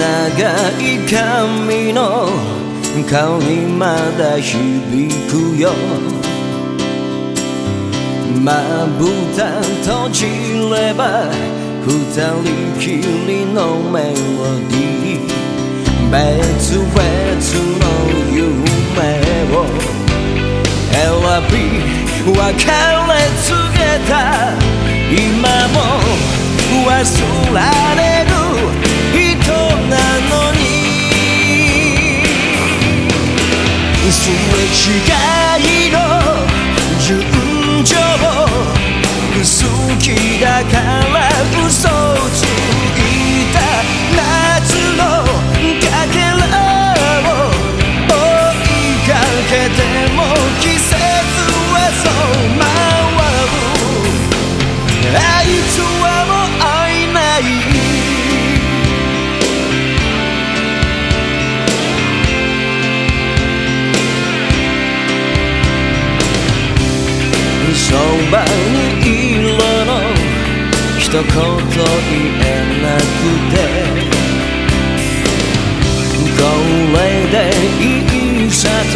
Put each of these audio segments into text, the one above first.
長い髪の香りまだ響くよ。まぶた閉じれば二人きりのメロディー別々の夢を。選び別れ告げた。今も忘られる違いの純情好きだから嘘をつそばにいるの一言言えなくて。これでいいさと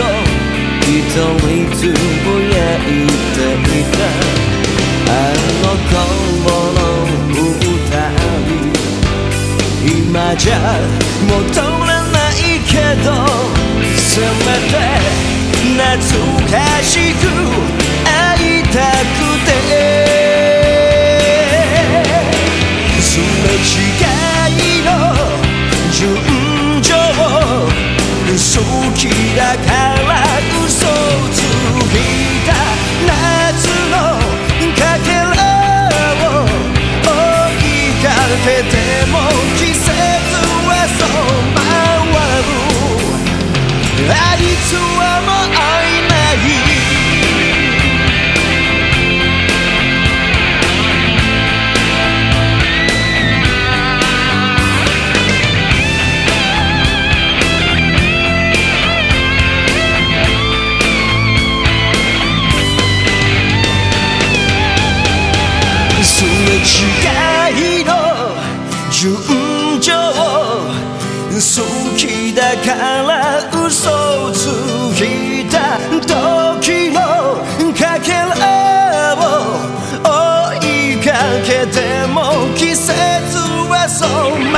一人つぶやいていた。あの頃の二人今じゃ戻らないけどせめて懐かしくたくてすれ違いの純情好きだから嘘をついた夏のかけらを追いかけても季節はそう回るあいつはすれ違いの純情好きだから嘘をついた時のかけらを追いかけても季節はそう回る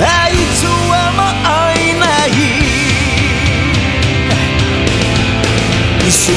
あいつはもう会えないすれ